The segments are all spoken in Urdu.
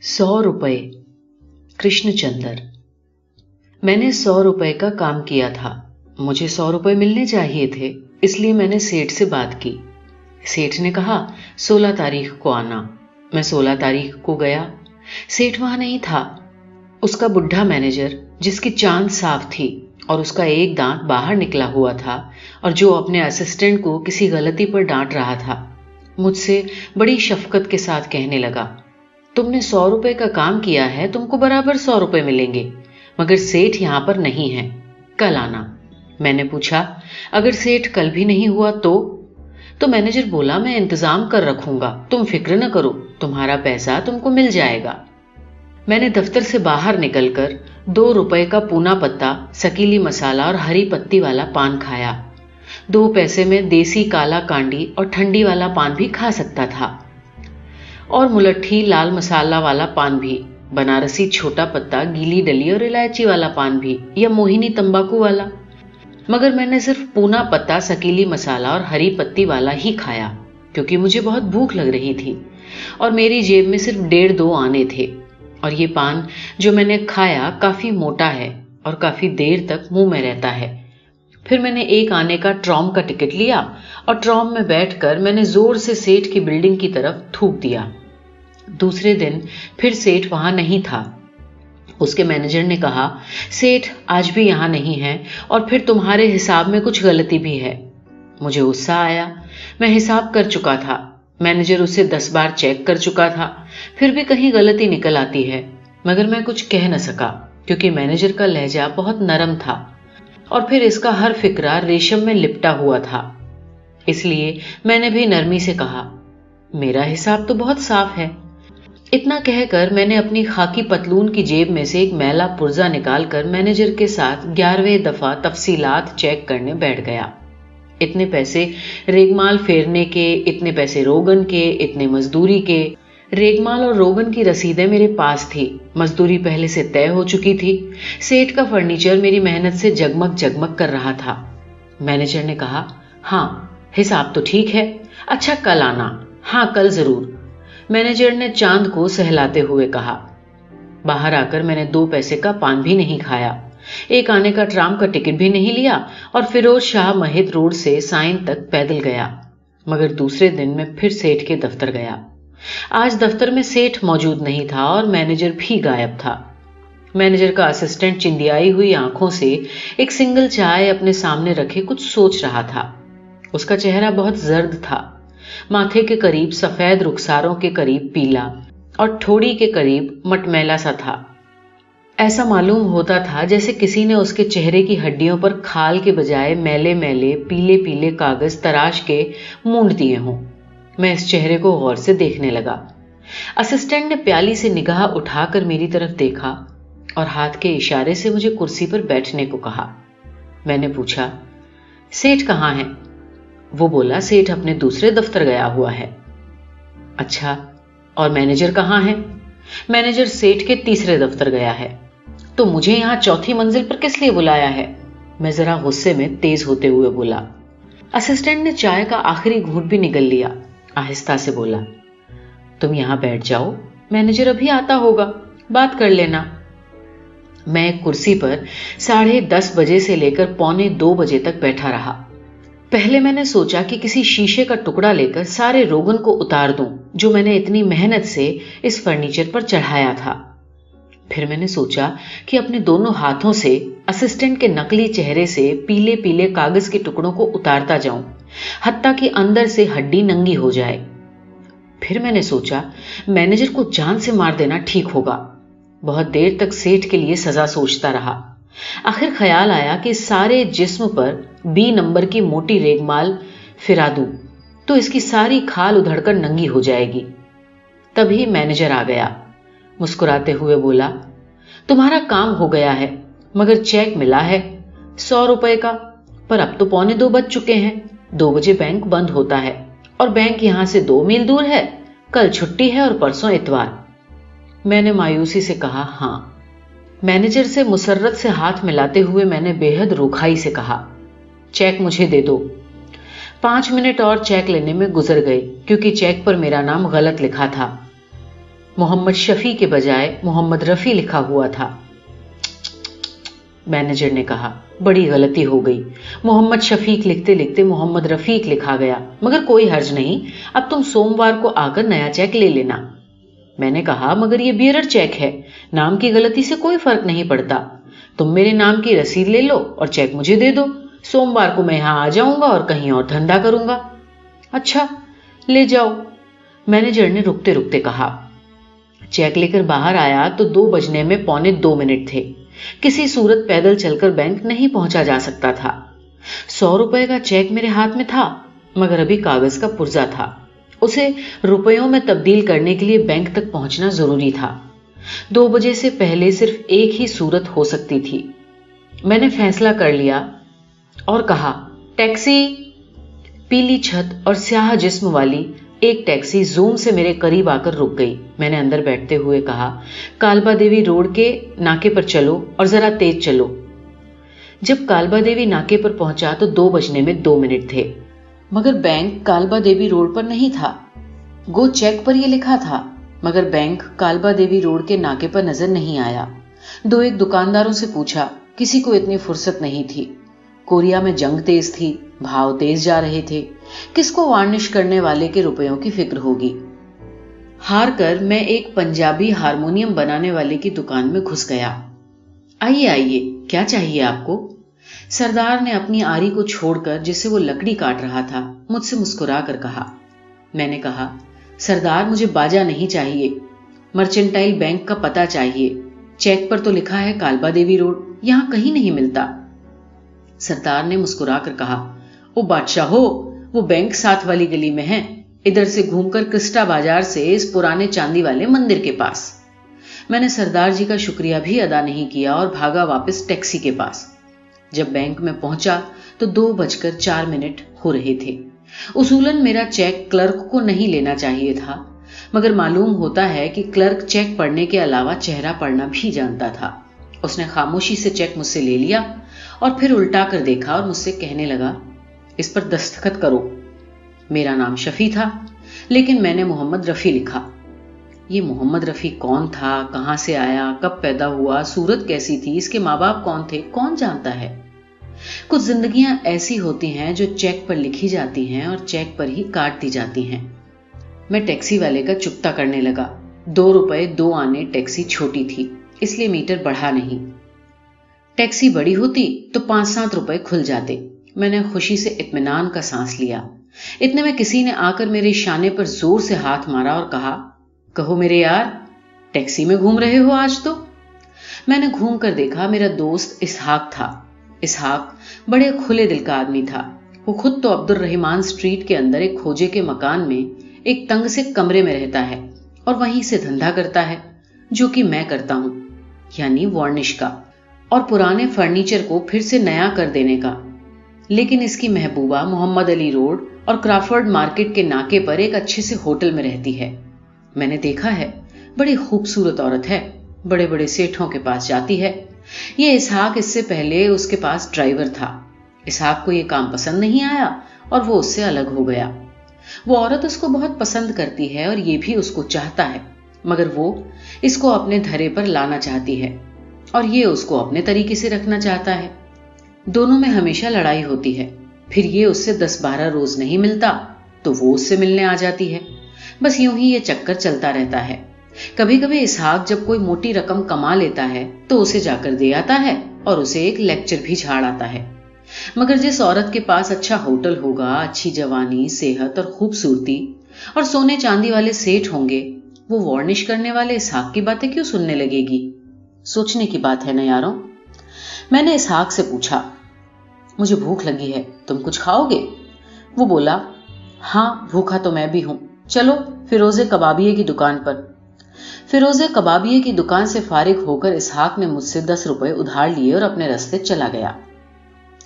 سو روپے۔ کرشن چندر میں نے سو روپے کا کام کیا تھا۔ مجھے سو روپے ملنے چاہیے تھے، اس لیے میں نے سیٹھ سے بات کی۔ سیٹھ نے کہا، سولہ تاریخ کو آنا۔ میں سولہ تاریخ کو گیا۔ سیٹھ وہاں نہیں تھا۔ اس کا بڈھا مینیجر، جس کی چاند صاف تھی اور اس کا ایک دانت باہر نکلا ہوا تھا اور جو اپنے اسسٹنٹ کو کسی غلطی پر ڈانٹ رہا تھا، مجھ سے بڑی شفقت کے ساتھ کہنے لگا۔ تم نے سو روپے کا کام کیا ہے، تم کو برابر سو روپے ملیں گے۔ مگر سیٹھ یہاں پر نہیں ہے۔ کل آنا۔ میں نے پوچھا، اگر سیٹھ کل بھی نہیں ہوا تو؟ تو مینیجر بولا، میں انتظام کر رکھوں گا۔ تم فکر نہ کرو، تمہارا پیسہ تم کو مل جائے گا۔ میں نے دفتر سے باہر نکل کر دو روپے کا پونا پتا، سکیلی مسالہ اور ہری پتی والا پان کھایا۔ دو پیسے میں دیسی کالا کانڈی اور ٹھنڈی والا پان بھی کھا سکتا تھا۔ اور ملٹھی لال مسالہ والا پان بھی، بنارسی چھوٹا پتا، گیلی ڈلی اور الائچی والا پان بھی، یا موہنی تمباکو والا۔ مگر میں نے صرف پونا پتا، سکیلی مسالہ اور ہری پتی والا ہی کھایا، کیونکہ مجھے بہت بھوک لگ رہی تھی۔ اور میری جیب میں صرف ڈیڑھ دو آنے تھے۔ اور یہ پان جو میں نے کھایا کافی موٹا ہے اور کافی دیر تک منہ میں رہتا ہے۔ پھر میں نے ایک آنے کا ٹرام کا ٹکٹ لیا اور ٹرام میں بیٹھ کر میں نے زور سے سیٹ کی بلڈنگ کی طرف تھوک دیا۔ دوسرے دن پھر سیٹھ وہاں نہیں تھا۔ اس کے مینیجر نے کہا، سیٹھ آج بھی یہاں نہیں ہے اور پھر تمہارے حساب میں کچھ غلطی بھی ہے۔ مجھے غصہ آیا۔ میں حساب کر چکا تھا۔ مینیجر اسے دس بار چیک کر چکا تھا۔ پھر بھی کہیں غلطی نکل آتی ہے۔ مگر میں کچھ کہہ نہ سکا، کیونکہ مینیجر کا لہجہ بہت نرم تھا۔ اور پھر اس کا ہر فکرہ ریشم میں لپٹا ہوا تھا۔ اس لیے میں نے بھی نرمی سے کہا، میرا حساب تو بہت صاف ہے۔ اتنا کہہ کر میں نے اپنی خاکی پتلون کی جیب میں سے ایک میلا پرزا نکال کر مینیجر کے ساتھ گیارہویں دفعہ تفصیلات چیک کرنے بیٹھ گیا۔ اتنے پیسے ریگمال پھیرنے کے، اتنے پیسے روگن کے، اتنے مزدوری کے۔ ریگمال اور روگن کی رسیدیں میرے پاس تھی۔ مزدوری پہلے سے طے ہو چکی تھی۔ سیٹ کا فرنیچر میری محنت سے جگمگ جگمگ کر رہا تھا۔ مینیجر نے کہا ہاں حساب تو ٹھیک ہے۔ اچھا کل آنا۔ ہاں کل ضرور۔ مینیجر نے چاند کو سہلاتے ہوئے کہا۔ باہر آ کر میں نے دو پیسے کا پان بھی نہیں کھایا۔ ایک آنے کا ٹرام کا ٹکٹ بھی نہیں لیا اور فیروز شاہ مہد روڈ سے سائن تک پیدل گیا۔ مگر دوسرے دن میں پھر سیٹھ کے دفتر گیا۔ آج دفتر میں سیٹھ موجود نہیں تھا اور مینیجر بھی غائب تھا۔ مینیجر کا اسسٹنٹ چندیائی ہوئی آنکھوں سے ایک سنگل چائے اپنے سامنے رکھے کچھ سوچ رہا تھا۔ اس کا چہرہ بہت زرد تھا۔ ماتھے کے قریب سفید رخساروں کے قریب پیلا اور تھوڑی کے قریب مٹمیلا سا تھا۔ ایسا معلوم ہوتا تھا جیسے کسی نے اس کے چہرے کی ہڈیوں پر کھال کے بجائے میلے میلے پیلے پیلے کاغذ تراش کے مونڈ دیے ہوں۔ میں اس چہرے کو غور سے دیکھنے لگا۔ اسسٹنٹ نے پیالی سے نگاہ اٹھا کر میری طرف دیکھا اور ہاتھ کے اشارے سے مجھے کرسی پر بیٹھنے کو کہا۔ میں نے پوچھا سیٹ کہاں ہے وہ بولا، سیٹھ اپنے دوسرے دفتر گیا ہوا ہے۔ اچھا اور مینیجر کہاں ہے مینیجر سیٹھ کے تیسرے دفتر گیا ہے۔ تو مجھے یہاں چوتھی منزل پر کس لیے بلایا ہے؟ میں ذرا غصے میں تیز ہوتے ہوئے بولا۔ اسسٹینٹ نے چائے کا آخری گھونٹ بھی نگل لیا۔ آہستہ سے بولا، تم یہاں بیٹھ جاؤ، مینیجر ابھی آتا ہوگا، بات کر لینا۔ میں کرسی پر ساڑھے دس بجے سے لے کر پونے دو بجے تک بیٹھا رہا۔ پہلے میں نے سوچا کہ کسی شیشے کا ٹکڑا لے کر سارے روگن کو اتار دوں جو میں نے اتنی محنت سے اس فرنیچر پر چڑھایا تھا۔ پھر میں نے سوچا کہ اپنے دونوں ہاتھوں سے اسسٹنٹ کے نقلی چہرے سے پیلے پیلے کاغذ کے ٹکڑوں کو اتارتا جاؤں، حتیٰ کہ اندر سے ہڈی ننگی ہو جائے۔ پھر میں نے سوچا، مینیجر کو جان سے مار دینا ٹھیک ہوگا۔ بہت دیر تک سیٹ کے لیے سزا سوچتا رہا۔ آخر خیال آیا کہ سارے جسم پر بی نمبر کی موٹی ریگ مال پھرا دوں تو اس کی ساری کھال ادھڑ کر ننگی ہو جائے گی۔ تبھی مینیجر آ گیا۔ مسکراتے ہوئے بولا، تمہارا کام ہو گیا ہے، مگر چیک ملا ہے سو روپے کا۔ پر اب تو پونے دو بج چکے ہیں۔ دو بجے بینک بند ہوتا ہے اور بینک یہاں سے دو میل دور ہے۔ کل چھٹی ہے اور پرسوں اتوار۔ میں نے مایوسی سے کہا ہاں۔ مینیجر سے مسرت سے ہاتھ ملاتے ہوئے میں نے بے حد روکھائی سے کہا۔ چیک مجھے دے دو۔ پانچ منٹ اور چیک لینے میں گزر گئے کیونکہ چیک پر میرا نام غلط لکھا تھا۔ محمد شفی کے بجائے محمد رفیع لکھا ہوا تھا۔ مینیجر نے کہا، بڑی غلطی ہو گئی۔ محمد شفیق لکھتے لکھتے محمد رفیق لکھا گیا۔ مگر کوئی حرج نہیں، اب تم سوموار کو آ کر نیا چیک لے لینا۔ میں نے کہا، مگر یہ بیئر چیک ہے۔ نام کی غلطی سے کوئی فرق نہیں پڑتا۔ تم میرے نام کی رسید لے لو اور چیک مجھے دے دو۔ سوموار کو میں یہاں آ جاؤں گا اور کہیں اور دھندا کروں گا۔ اچھا لے جاؤ۔ مینیجر نے رکتے رکتے کہا۔ چیک لے کر باہر آیا تو دو بجنے میں پونے دو منٹ تھے۔ کسی صورت پیدل چل کر بینک نہیں پہنچا جا سکتا تھا۔ سو روپے کا چیک میرے ہاتھ میں تھا، مگر ابھی کاغذ کا پرزا تھا۔ اسے روپیوں میں تبدیل کرنے کے لیے بینک تک پہنچنا ضروری تھا۔ دو بجے سے پہلے صرف ایک ہی صورت ہو سکتی تھی۔ میں نے فیصلہ کر لیا اور کہا، ٹیکسی؟ پیلی چھت اور سیاہ جسم والی ایک ٹیکسی زوم سے میرے قریب آ کر رک گئی۔ میں نے اندر بیٹھتے ہوئے کہا، کالبا دیوی روڈ کے ناکے پر چلو اور ذرا تیز چلو. جب کالبا دیوی ناکے پر پہنچا تو دو بجنے میں دو منٹ تھے۔ مگر بینک کالبا دیوی روڈ پر نہیں تھا۔ گو چیک پر یہ لکھا تھا، مگر بینک کالبا دیوی روڈ کے ناکے پر نظر نہیں آیا۔ دو ایک دکانداروں سے پوچھا، کسی کو اتنی فرصت نہیں تھی؟ کوریا میں جنگ تیز تھی، بھاؤ تیز جا رہے تھے۔ کس کو وارنش کرنے والے کے روپیوں کی فکر ہوگی؟ ہار کر میں ایک پنجابی ہارمونیم بنانے والے کی دکان میں گھس گیا۔ آئیے آئیے، کیا چاہیے آپ کو؟ سردار نے اپنی آری کو چھوڑ کر جسے وہ لکڑی کاٹ رہا تھا، مجھ سے مسکرا کر کہا۔ میں نے کہا، سردار، مجھے باجا نہیں چاہیے۔ مرچنٹائل بینک کا پتا چاہیے۔ چیک پر تو لکھا ہے کالبا دیوی روڈ، یہاں کہیں نہیں ملتا۔ سردار نے مسکرا کر کہا وہ بادشاہ ہو وہ بینک ساتھ والی گلی میں ہے ادھر سے گھوم کر کرسٹا بازار سے اس پرانے چاندی والے مندر کے پاس۔ میں نے سردار جی کا شکریہ بھی ادا نہیں کیا اور بھاگا واپس ٹیکسی کے پاس۔ جب بینک میں پہنچا تو دو بج کر چار منٹ ہو رہے تھے۔ اصولن میرا چیک کلرک کو نہیں لینا چاہیے تھا، مگر معلوم ہوتا ہے کہ کلرک چیک پڑھنے کے علاوہ چہرہ پڑھنا بھی جانتا تھا۔ اس نے خاموشی سے چیک مجھ سے لے لیا۔ اور پھر الٹا کر دیکھا اور مجھ سے کہنے لگا، اس پر دستخط کرو۔ میرا نام شفیع تھا، لیکن میں نے محمد رفیع لکھا۔ یہ محمد رفیع کون تھا؟ کہاں سے آیا؟ کب پیدا ہوا؟ صورت کیسی تھی؟ اس کے ماں باپ کون تھے؟ کون جانتا ہے؟ کچھ زندگیاں ایسی ہوتی ہیں جو چیک پر لکھی جاتی ہیں اور چیک پر ہی کاٹ دی جاتی ہیں۔ میں ٹیکسی والے کا چپتا کرنے لگا۔ دو روپے دو آنے ٹیکسی چھوٹی تھی، اس لیے میٹر بڑھا نہیں۔ ٹیکسی بڑی ہوتی تو پانچ سات روپے کھل جاتے۔ میں نے خوشی سے اطمینان کا سانس لیا۔ اتنے میں کسی نے آ کر میرے شانے پر زور سے ہاتھ مارا اور کہا، کہو میرے یار، ٹیکسی میں گھوم رہے ہو آج تو؟ میں نے گھوم کر دیکھا، میرا دوست اسحاق تھا۔ اسحاق بڑے کھلے دل کا آدمی تھا۔ وہ خود تو عبد الرحمان اسٹریٹ کے اندر ایک کھوجے کے مکان میں ایک تنگ سے کمرے میں رہتا ہے اور وہیں سے دھندا کرتا ہے، جو کہ میں کرتا ہوں یعنی وارنش کا۔ اور پرانے فرنیچر کو پھر سے نیا کر دینے کا۔ لیکن اس کی محبوبہ محمد علی روڈ اور کرافرڈ مارکیٹ کے ناکے پر ایک اچھے سے ہوٹل میں رہتی ہے۔ میں نے دیکھا ہے، بڑی خوبصورت عورت ہے، بڑے بڑے سیٹھوں کے پاس جاتی ہے۔ یہ اسحاق اس سے پہلے اس کے پاس ڈرائیور تھا۔ اسحاق کو یہ کام پسند نہیں آیا اور وہ اس سے الگ ہو گیا۔ وہ عورت اس کو بہت پسند کرتی ہے اور یہ بھی اس کو چاہتا ہے، مگر وہ اس کو اپنے دھرے پر لانا چاہتی ہے۔ اور یہ اس کو اپنے طریقے سے رکھنا چاہتا ہے۔ دونوں میں ہمیشہ لڑائی ہوتی ہے۔ پھر یہ اس سے دس بارہ روز نہیں ملتا، تو وہ اس سے ملنے آ جاتی ہے۔ بس یوں ہی یہ چکر چلتا رہتا ہے۔ کبھی کبھی اسحاق جب کوئی موٹی رقم کما لیتا ہے، تو اسے جا کر دے آتا ہے اور اسے ایک لیکچر بھی جھاڑ آتا ہے۔ مگر جس عورت کے پاس اچھا ہوٹل ہوگا، اچھی جوانی، صحت اور خوبصورتی اور سونے چاندی والے سیٹ ہوں گے، وہ وارنش کرنے والے اسحاق کی باتیں کیوں سننے لگے گی؟ سوچنے کی بات ہے نا یاروں میں نے اسحاق سے پوچھا، مجھے بھوک لگی ہے، تم کچھ کھاؤ گے؟ وہ بولا ہاں بھوکا تو میں بھی ہوں۔ چلو فیروز کبابیے کی دکان پر۔ فیروز کبابیے کی دکان سے فارغ ہو کر اسحاق نے مجھ سے دس روپے ادھار لیے اور اپنے رستے چلا گیا۔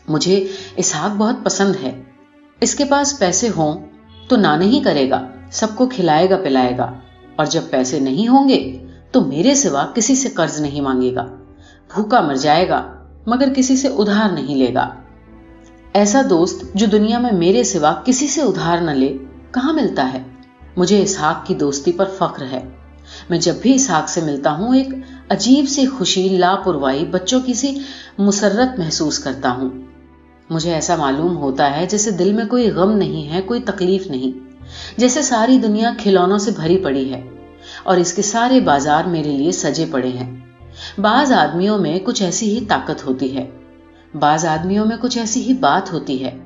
مجھے اسحاق بہت پسند ہے۔ اس کے پاس پیسے ہوں تو نہ نہیں کرے گا، سب کو کھلائے گا، پلائے گا۔ اور جب پیسے نہیں ہوں گے تو میرے سوا کسی سے قرض نہیں مانگے گا۔ بھوکا مر جائے گا، مگر کسی سے ادھار نہیں لے گا۔ ایسا دوست جو دنیا میں میرے سوا کسی سے ادھار نہ لے، کہاں ملتا ہے؟ مجھے اسحاق کی دوستی پر فخر ہے۔ میں جب بھی اسحاق سے ملتا ہوں، ایک عجیب سی خوشی لاپروائی بچوں کی سی مسرت محسوس کرتا ہوں۔ مجھے ایسا معلوم ہوتا ہے جیسے دل میں کوئی غم نہیں ہے، کوئی تکلیف نہیں، جیسے ساری دنیا کھلونوں سے بھری پڑی ہے۔ اور اس کے سارے بازار میرے لیے سجے پڑے ہیں۔ بعض آدمیوں میں کچھ ایسی ہی طاقت ہوتی ہے۔ بعض آدمیوں میں کچھ ایسی ہی بات ہوتی ہے۔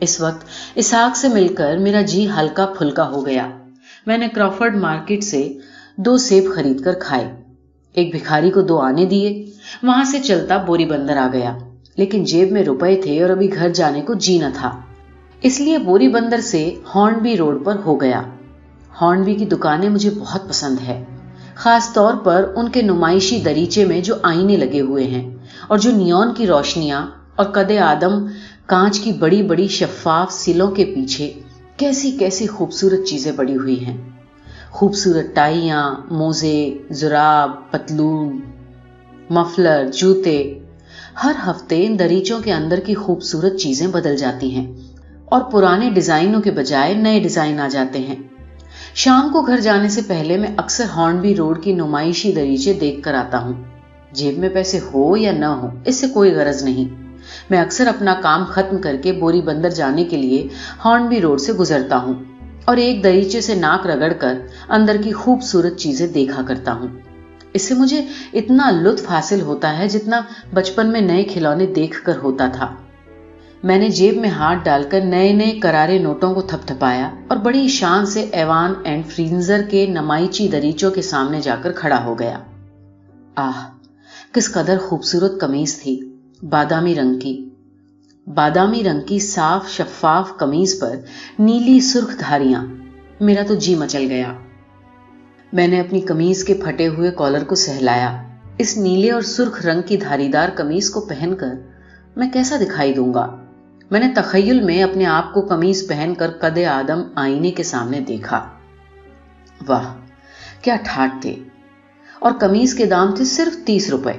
اس وقت اسحاق سے مل کر میرا جی ہلکا پھلکا ہو گیا۔ میں نے کرافرڈ مارکیٹ سے دو سیب خرید کر کھائے۔ ایک بھکاری کو دو آنے دیے۔ وہاں سے چلتا بوری بندر آ گیا۔ لیکن جیب میں روپے تھے اور ابھی گھر جانے کو جی نہ تھا۔ اس لیے بوری بندر سے ہارنبی روڈ پر ہو گیا۔ ہارنبی کی دکانیں مجھے بہت پسند ہے خاص طور پر ان کے نمائشی دریچے میں جو آئینے لگے ہوئے ہیں اور جو نیون کی روشنیاں اور قد آدم کانچ کی بڑی بڑی شفاف سلوں کے پیچھے کیسی کیسی خوبصورت چیزیں پڑی ہوئی ہیں۔ خوبصورت ٹائیاں، موزے، زراب، پتلون، مفلر، جوتے، ہر ہفتے ان دریچوں کے اندر کی خوبصورت چیزیں بدل جاتی ہیں اور پرانے ڈیزائنوں کے بجائے نئے ڈیزائن آ جاتے ہیں۔ شام کو گھر جانے سے پہلے میں اکثر ہارنبی روڈ کی نمائشی دریچے دیکھ کر آتا ہوں۔ جیب میں پیسے ہو یا نہ ہو، اس سے کوئی غرض نہیں۔ میں اکثر اپنا کام ختم کر کے بوری بندر جانے کے لیے ہارنبی روڈ سے گزرتا ہوں اور ایک دریچے سے ناک رگڑ کر اندر کی خوبصورت چیزیں دیکھا کرتا ہوں۔ اس سے مجھے اتنا لطف حاصل ہوتا ہے جتنا بچپن میں نئے کھلونے دیکھ کر ہوتا تھا۔ میں نے جیب میں ہاتھ ڈال کر نئے نئے کرارے نوٹوں کو تھپ تھپایا اور بڑی شان سے ایوان اینڈ فرینزر کے نمائچی دریچوں کے سامنے جا کر کھڑا ہو گیا۔ آہ، کس قدر خوبصورت کمیز تھی، بادامی رنگ کی۔ بادامی رنگ کی صاف، شفاف کمیز پر نیلی سرخ دھاریاں۔ میرا تو جی مچل گیا۔ میں نے اپنی کمیز کے پھٹے ہوئے کالر کو سہلایا۔ اس نیلے اور سرخ رنگ کی دھاری دار کمیز کو پہن کر میں کیسا دکھائی دوں گا؟ میں نے تخیل میں اپنے آپ کو کمیز پہن کر قد آدم آئینے کے سامنے دیکھا۔ واہ، کیا ٹھاٹ تھے۔ اور کمیز کے دام تھے صرف تیس روپے۔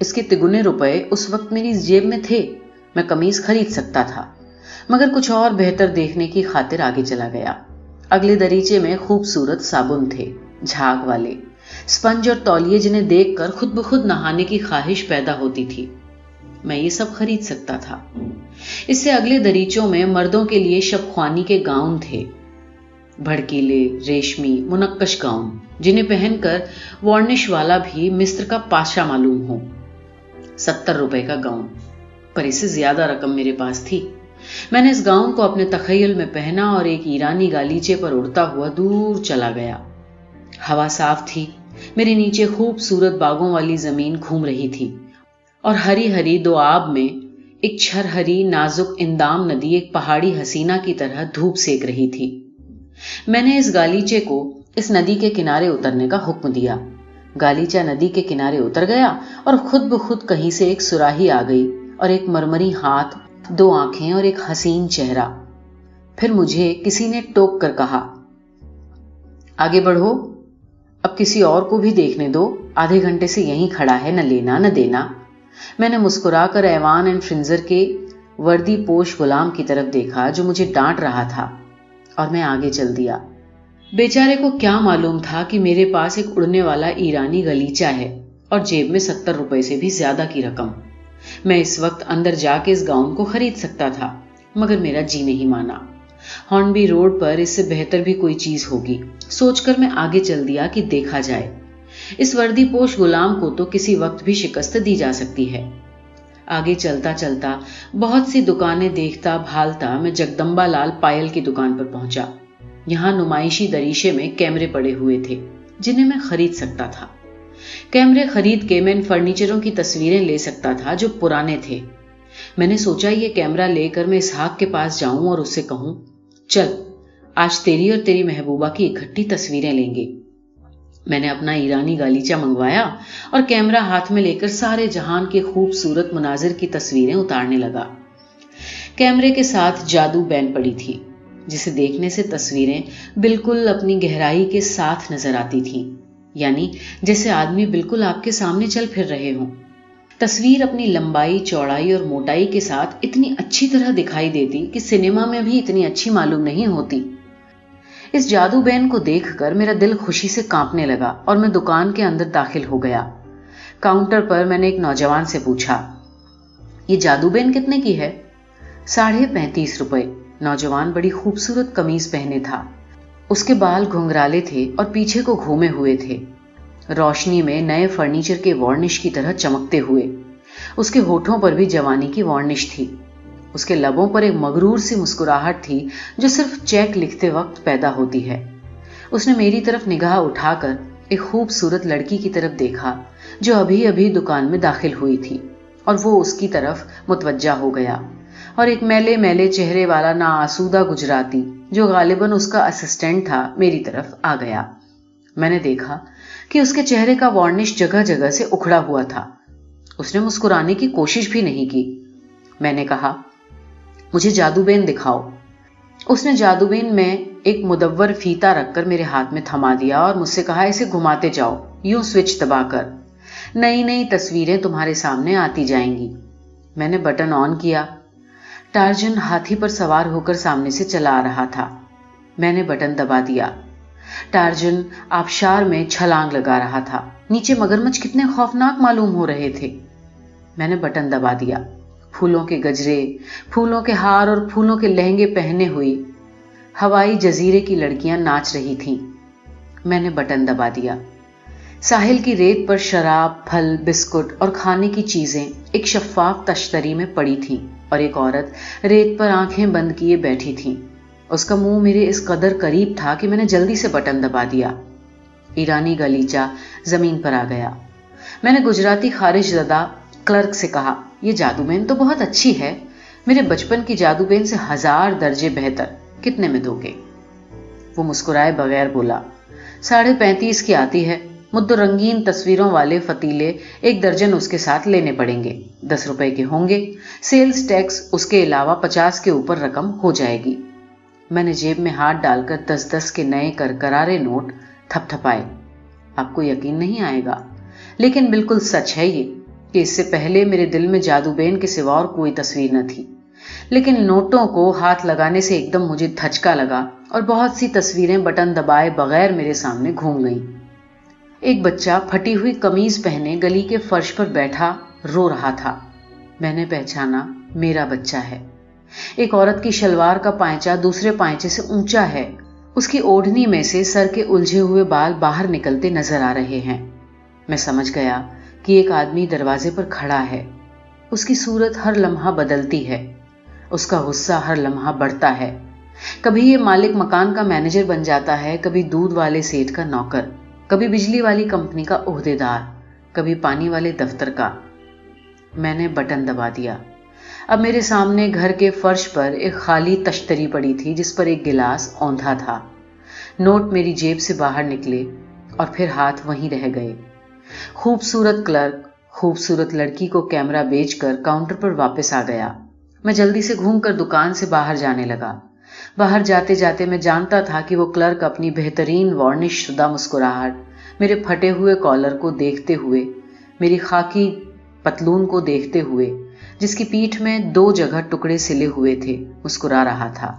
اس کے تگنے روپے اس وقت میری جیب میں تھے۔ میں کمیز خرید سکتا تھا، مگر کچھ اور بہتر دیکھنے کی خاطر آگے چلا گیا۔ اگلے دریچے میں خوبصورت صابن تھے، جھاگ والے۔ سپنج اور تولیے جنہیں دیکھ کر خود بخود نہانے کی خواہش پیدا ہوتی تھی۔ میں یہ سب خرید سکتا تھا۔ اس سے اگلے دریچوں میں مردوں کے لیے شب خوانی کے گاؤن تھے۔ بھڑکیلے، ریشمی، منقش گاؤن، جنہیں پہن کر وارنش والا بھی مصر کا پاشا معلوم ہو۔ ستر روپے کا گاؤن۔ پر اسے زیادہ رقم میرے پاس تھی۔ میں نے اس گاؤن کو اپنے تخیل میں پہنا اور ایک ایرانی گالیچے پر اڑتا ہوا دور چلا گیا۔ ہوا صاف تھی۔ میرے نیچے خوبصورت باغوں والی زمین گھوم رہی تھی۔ اور ہری ہری دو آب میں ایک چھر ہری نازک اندام ندی ایک پہاڑی حسینہ کی طرح دھوپ سیک رہی تھی۔ میں نے اس گالیچے کو اس ندی کے کنارے اترنے کا حکم دیا۔ گالیچا ندی کے کنارے اتر گیا اور خود بخود کہیں سے ایک سراہی آ گئی اور ایک مرمری ہاتھ، دو آنکھیں اور ایک حسین چہرہ۔ پھر مجھے کسی نے ٹوک کر کہا، آگے بڑھو، اب کسی اور کو بھی دیکھنے دو، آدھے گھنٹے سے یہیں کھڑا ہے، نہ لینا، نہ دینا۔ میں نے مسکرا کر ایوان اینڈ فرنزر کے وردی پوش غلام کی طرف دیکھا جو مجھے ڈانٹ رہا تھا اور میں آگے چل دیا۔ بیچارے کو کیا معلوم تھا کہ میرے پاس ایک اڑنے والا ایرانی گلیچا ہے اور جیب میں ستر روپے سے بھی زیادہ کی رقم۔ میں اس وقت اندر جا کے اس گاؤن کو خرید سکتا تھا، مگر میرا جی نہیں مانا۔ ہارنبی روڈ پر اس سے بہتر بھی کوئی چیز ہوگی۔ سوچ کر میں آگے چل دیا کہ دیکھا جائے۔ اس وردی پوش غلام کو تو کسی وقت بھی شکست دی جا سکتی ہے۔ آگے چلتا چلتا بہت سی دکانیں دیکھتا بھالتا میں جگدمبا لال پائل کی دکان پر پہنچا۔ یہاں نمائشی دریشے میں کیمرے پڑے ہوئے تھے، جنہیں میں خرید سکتا تھا۔ کیمرے خرید کے میں ان فرنیچروں کی تصویریں لے سکتا تھا جو پرانے تھے۔ میں نے سوچا، یہ کیمرہ لے کر میں اسحاق کے پاس جاؤں اور اس سے کہوں، چل، آج تیری اور تیری محبوبہ کی اکٹھی تصویریں لیں گے۔ میں نے اپنا ایرانی گالیچہ منگوایا اور کیمرہ ہاتھ میں لے کر سارے جہان کے خوبصورت مناظر کی تصویریں اتارنے لگا۔ کیمرے کے ساتھ جادو بین پڑی تھی، جسے دیکھنے سے تصویریں بالکل اپنی گہرائی کے ساتھ نظر آتی تھی یعنی جیسے آدمی بالکل آپ کے سامنے چل پھر رہے ہوں۔ تصویر اپنی لمبائی، چوڑائی اور موٹائی کے ساتھ اتنی اچھی طرح دکھائی دیتی کہ سنیما میں بھی اتنی اچھی معلوم نہیں ہوتی۔ اس جادو بین کو دیکھ کر میرا دل خوشی سے کانپنے لگا اور میں دکان کے اندر داخل ہو گیا۔ کاؤنٹر پر میں نے ایک نوجوان سے پوچھا، یہ جادو بین کتنے کی ہے؟ ساڑھے پینتیس روپے۔ نوجوان بڑی خوبصورت کمیز پہنے تھا۔ اس کے بال گھنگرالے تھے اور پیچھے کو گھومے ہوئے تھے۔ روشنی میں نئے فرنیچر کے وارنش کی طرح چمکتے ہوئے۔ اس کے ہوٹھوں پر بھی جوانی کی وارنش تھی۔ اس کے لبوں پر ایک مغرور سی مسکراہٹ تھی جو صرف چیک لکھتے وقت پیدا ہوتی ہے۔ اس نے میری طرف نگاہ اٹھا کر ایک خوبصورت لڑکی کی طرف دیکھا، جو ابھی ابھی دکان میں داخل ہوئی تھی، اور وہ اس کی طرف متوجہ ہو گیا۔ اور ایک میلے میلے چہرے والا نا آسودہ گجراتی، جو غالباً اس کا اسسٹنٹ تھا، میری طرف آ گیا۔ میں نے دیکھا کہ اس کے چہرے کا وارنش جگہ جگہ سے اکھڑا ہوا تھا۔ اس نے مسکرانے کی کوشش بھی نہیں کی۔ میں نے کہا مجھے جادو بین دکھاؤ۔ اس نے جادو بین میں ایک مدور فیتا رکھ کر میرے ہاتھ میں تھما دیا اور مجھ سے کہا، اسے گھماتے جاؤ۔ یوں سوئچ دبا کر۔ نئی نئی تصویریں تمہارے سامنے آتی جائیں گی۔ میں نے بٹن آن کیا۔ ٹارجن ہاتھی پر سوار ہو کر سامنے سے چلا آ رہا تھا۔ میں نے بٹن دبا دیا۔ ٹارجن آبشار میں چھلانگ لگا رہا تھا۔ نیچے مگرمچھ کتنے خوفناک معلوم ہو رہے تھے۔ میں نے بٹن دبا دیا۔ پھولوں کے گجرے، پھولوں کے ہار اور پھولوں کے لہنگے پہنے ہوئی ہوائی جزیرے کی لڑکیاں ناچ رہی تھیں۔ میں نے بٹن دبا دیا۔ ساحل کی ریت پر شراب، پھل، بسکٹ اور کھانے کی چیزیں ایک شفاف تشتری میں پڑی تھیں اور ایک عورت ریت پر آنکھیں بند کیے بیٹھی تھی اس کا منہ میرے اس قدر قریب تھا کہ میں نے جلدی سے بٹن دبا دیا۔ ایرانی گلیچہ زمین پر آ گیا۔ میں نے گجراتی خارج زدہ کلرک سے کہا یہ جادو بین تو بہت اچھی ہے۔ میرے بچپن کی جادو بین سے ہزار درجے بہتر۔ کتنے میں دو گے وہ مسکرائے بغیر بولا، ساڑھے پینتیس کی آتی ہے۔ مد رنگین تصویروں والے فتیلے ایک درجن اس کے ساتھ لینے پڑیں گے۔ دس روپے کے ہوں گے۔ سیلز ٹیکس اس کے علاوہ پچاس کے اوپر رقم ہو جائے گی۔ میں نے جیب میں ہاتھ ڈال کر دس دس کے نئے کر کرارے نوٹ تھپ تھپائے۔ آپ کو یقین نہیں آئے گا۔ لیکن بالکل سچ ہے یہ۔ کہ اس سے پہلے میرے دل میں جادو بین کے سوا اور کوئی تصویر نہ تھی۔ لیکن نوٹوں کو ہاتھ لگانے سے ایک دم مجھے دھچکا لگا اور بہت سی تصویریں بٹن دبائے بغیر میرے سامنے گھوم گئیں۔ ایک بچہ پھٹی ہوئی کمیز پہنے گلی کے فرش پر بیٹھا رو رہا تھا۔ میں نے پہچانا میرا بچہ ہے۔ ایک عورت کی شلوار کا پائچا دوسرے پائچے سے اونچا ہے۔ اس کی اوڑھنی میں سے سر کے الجھے ہوئے بال باہر نکلتے نظر آ رہے ہیں۔ میں سمجھ گیا کہ ایک آدمی دروازے پر کھڑا ہے۔ اس کی صورت ہر لمحہ بدلتی ہے۔ اس کا غصہ ہر لمحہ بڑھتا ہے۔ کبھی یہ مالک مکان کا مینیجر بن جاتا ہے، کبھی دودھ والے سیٹ کا نوکر، کبھی بجلی والی کمپنی کا عہدے دار کبھی پانی والے دفتر کا۔ میں نے بٹن دبا دیا۔ اب میرے سامنے گھر کے فرش پر ایک خالی تشتری پڑی تھی، جس پر ایک گلاس اوندھا تھا۔ نوٹ میری جیب سے باہر نکلے اور پھر ہاتھ وہیں رہ گئے۔ خوبصورت کلرک، خوبصورت لڑکی کو کیمرہ بیچ کر کاؤنٹر پر واپس آ گیا۔ میں جلدی سے گھوم کر دکان سے باہر جانے لگا۔ باہر جاتے جاتے میں جانتا تھا کہ وہ کلرک اپنی بہترین وارنش شدہ مسکراہٹ، میرے پھٹے ہوئے کالر کو دیکھتے ہوئے، میری خاکی پتلون کو دیکھتے ہوئے، جس کی پیٹھ میں دو جگہ ٹکڑے سلے ہوئے تھے، مسکرا رہا تھا۔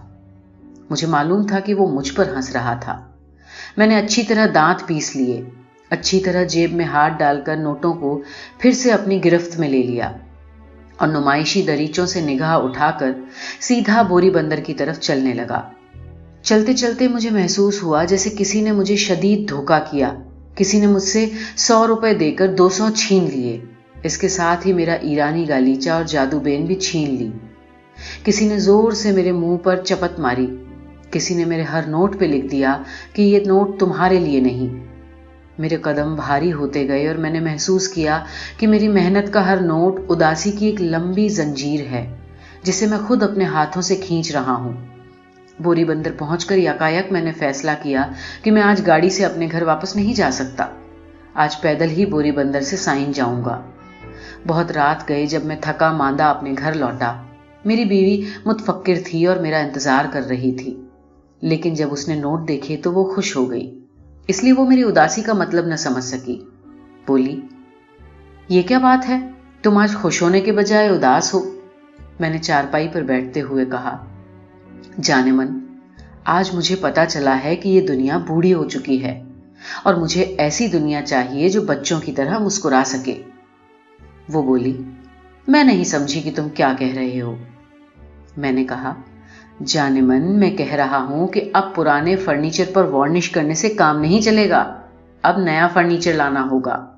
مجھے معلوم تھا کہ وہ مجھ پر ہنس رہا تھا۔ میں نے اچھی طرح دانت پیس لیے۔ اچھی طرح جیب میں ہاتھ ڈال کر نوٹوں کو پھر سے اپنی گرفت میں لے لیا اور نمائشی دریچوں سے نگاہ اٹھا کر سیدھا بوری بندر کی طرف چلنے لگا۔ چلتے چلتے مجھے محسوس ہوا جیسے کسی نے مجھے شدید دھوکا کیا۔ کسی نے مجھ سے سو روپے دے کر دو سو چھین لیے۔ اس کے ساتھ ہی میرا ایرانی گالیچا اور جادو بین بھی چھین لی۔ کسی نے زور سے میرے منہ پر چپت ماری۔ کسی نے میرے ہر نوٹ پہ لکھ دیا کہ یہ نوٹ تمہارے لیے نہیں۔ میرے قدم بھاری ہوتے گئے اور میں نے محسوس کیا کہ میری محنت کا ہر نوٹ اداسی کی ایک لمبی زنجیر ہے، جسے میں خود اپنے ہاتھوں سے کھینچ رہا ہوں۔ بوری بندر پہنچ کر یکایک میں نے فیصلہ کیا کہ میں آج گاڑی سے اپنے گھر واپس نہیں جا سکتا۔ آج پیدل ہی بوری بندر سے سائن جاؤں گا۔ بہت رات گئے جب میں تھکا ماندہ اپنے گھر لوٹا۔ میری بیوی متفکر تھی اور میرا انتظار کر رہی تھی، لیکن جب اس نے نوٹ دیکھے تو وہ خوش ہو گئی۔ اس لیے وہ میری اداسی کا مطلب نہ سمجھ سکی۔ بولی، یہ کیا بات ہے؟ تم آج خوش ہونے کے بجائے اداس ہو۔ میں نے چارپائی پر بیٹھتے ہوئے کہا جانے من، آج مجھے پتا چلا ہے کہ یہ دنیا بوڑھی ہو چکی ہے اور مجھے ایسی دنیا چاہیے جو بچوں کی طرح مسکرا سکے۔ وہ بولی، میں نہیں سمجھی کہ تم کیا کہہ رہے ہو۔ میں نے کہا جان من میں کہہ رہا ہوں کہ اب پرانے فرنیچر پر وارنش کرنے سے کام نہیں چلے گا۔ اب نیا فرنیچر لانا ہوگا۔